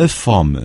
a fome.